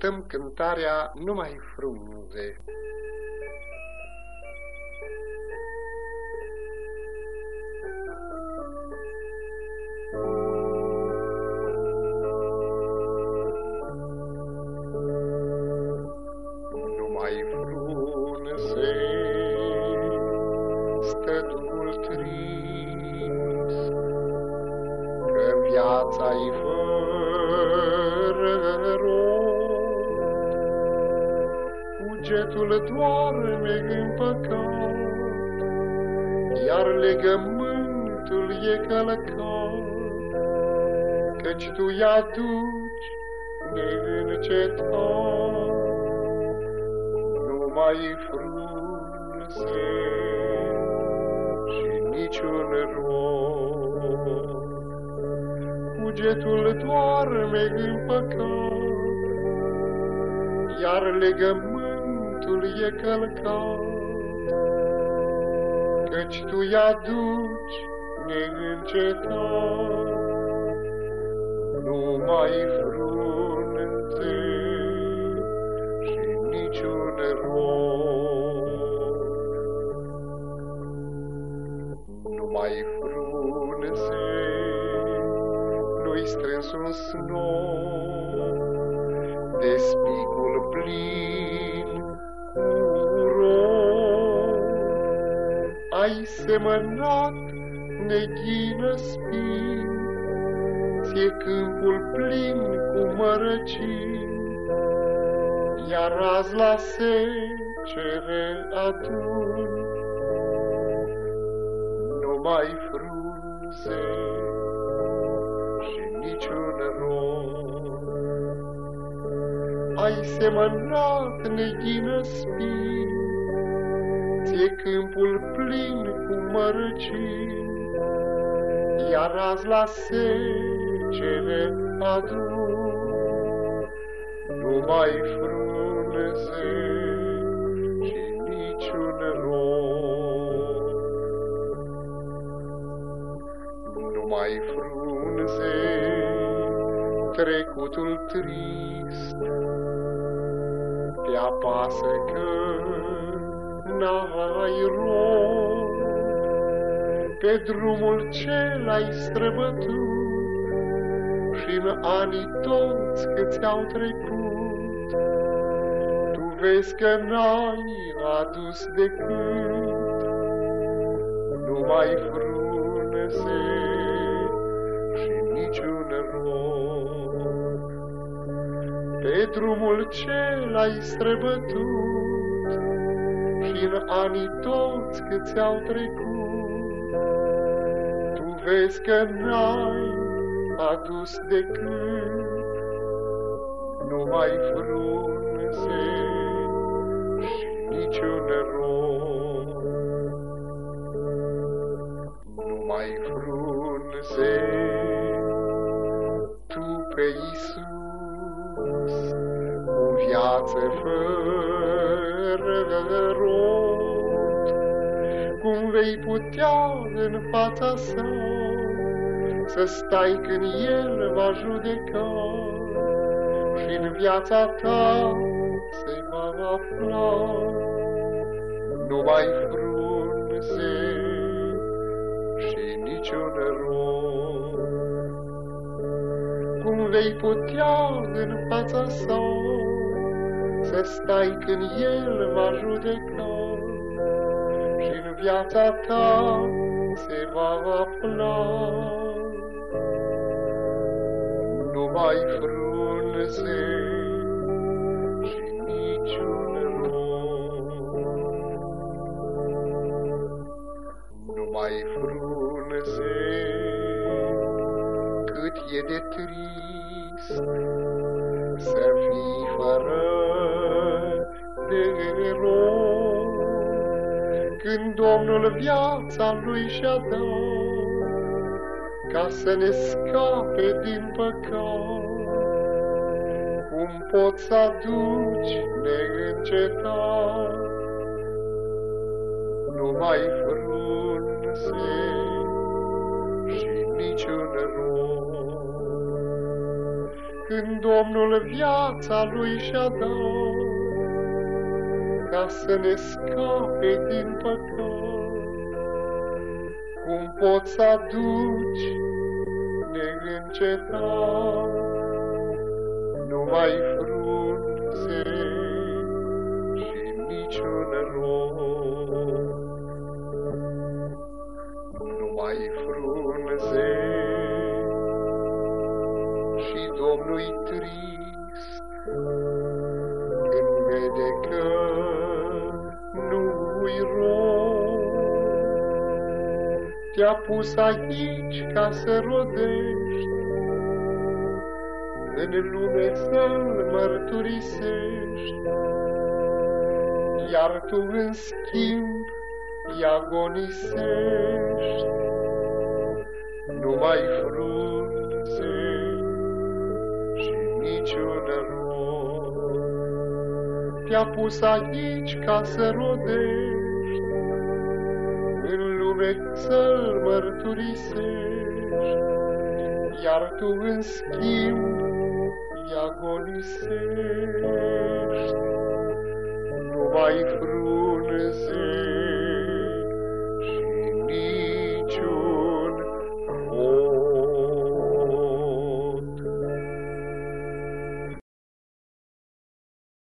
ascultăm cântarea Numai frunze. Numai frunze stă Duhul trist, că viața-i Cugetul doarme în păcat, iar legământul e călcat, căci tu-i aduci neîncetat numai frunze și niciun rod. Cugetul doarme în păcat, iar legământul e călcat, căci tu-i aduci neîncetat numai frunze și niciun rod. Numai frunze, nu-i strâns un snor, de spicul plin cu rod. Ai semănat neghină spin, ție câmpul plin cu mărăcini, iar azi la secere adun numai frunze Ai semănat neghină spin, ție câmpul plin cu mărăcini, iar azi la secere adun numai frunze și niciun rod. Numai frunze, trecutul trist, te apasă că n-ai rod pe drumul ce l-ai străbătut și în anii toți cât ți-au trecut. Tu vezi că n-ai adus decât numai frunze Pe drumul ce l-ai străbătut și în anii toți cât ți-au trecut, tu vezi că n-ai adus decât numai frunze și niciun rod. Numai frunze, tu pe Iisus, cu viață fără rod, cum vei putea în fața sa să stai când El va judeca și în viața ta se va afla? Numai frunze și niciun vei putea în fața sa. Să stai când El va judeca și în viața ta se va afla. Numai frunze și niciun rod. Numai frunze, cât e de trist când Domnul viața lui și-a dat, ca să ne scape din păcat. Cum poți să aduci neîncetat numai frunze și niciun rod. când Domnul viața lui și-a dat, ca să ne scape din păcat. Cum poți să aduci neîncetat numai frunze și niciun rod, numai frunze și Domnul-i trist Te-a pus aici ca să rodești, în lume să-L mărturisești, iar tu în schimb îi agonisești. Numai frunze și niciun rod te-a pus aici ca să rodești, în lume să-L mărturisești, iar tu în schimb îi agonisești. Numai frunze